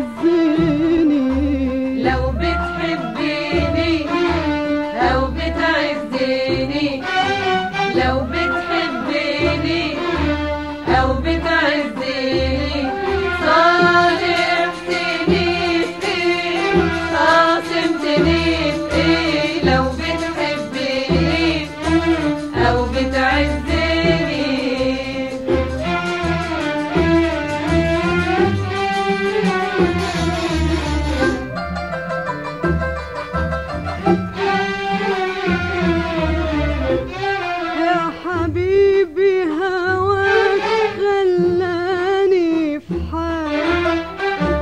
easy. حبيبي هواك خلاني في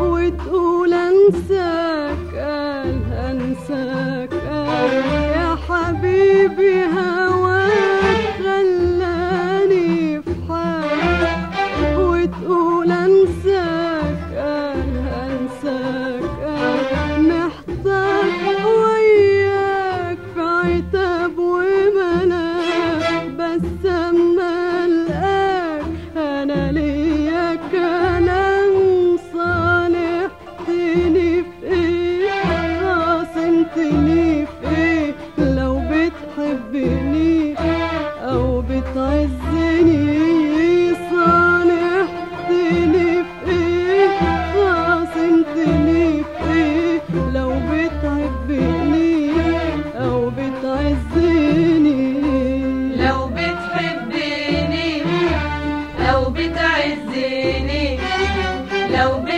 وتقول أنساك قال أنساك قال يا حبيبي هواك No. Mr.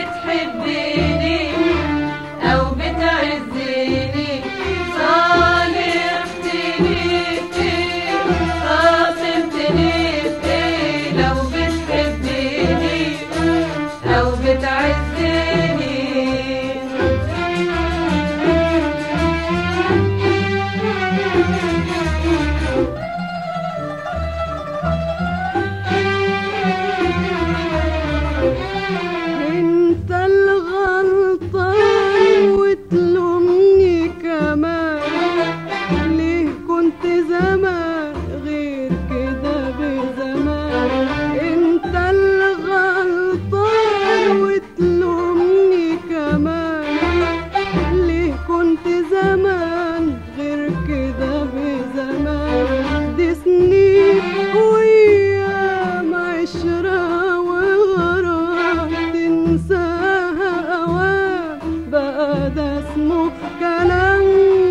هذا اسمه كلام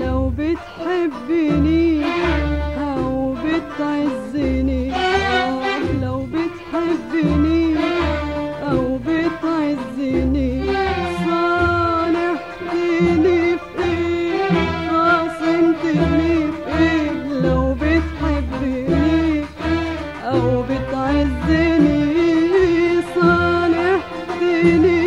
لو بتحبني أو بتعزني. لو بتحبني أو بتعزني. صالحتني في إيه خاصمتني في. إيه لو بتحبني أو بتعزني. صالحتني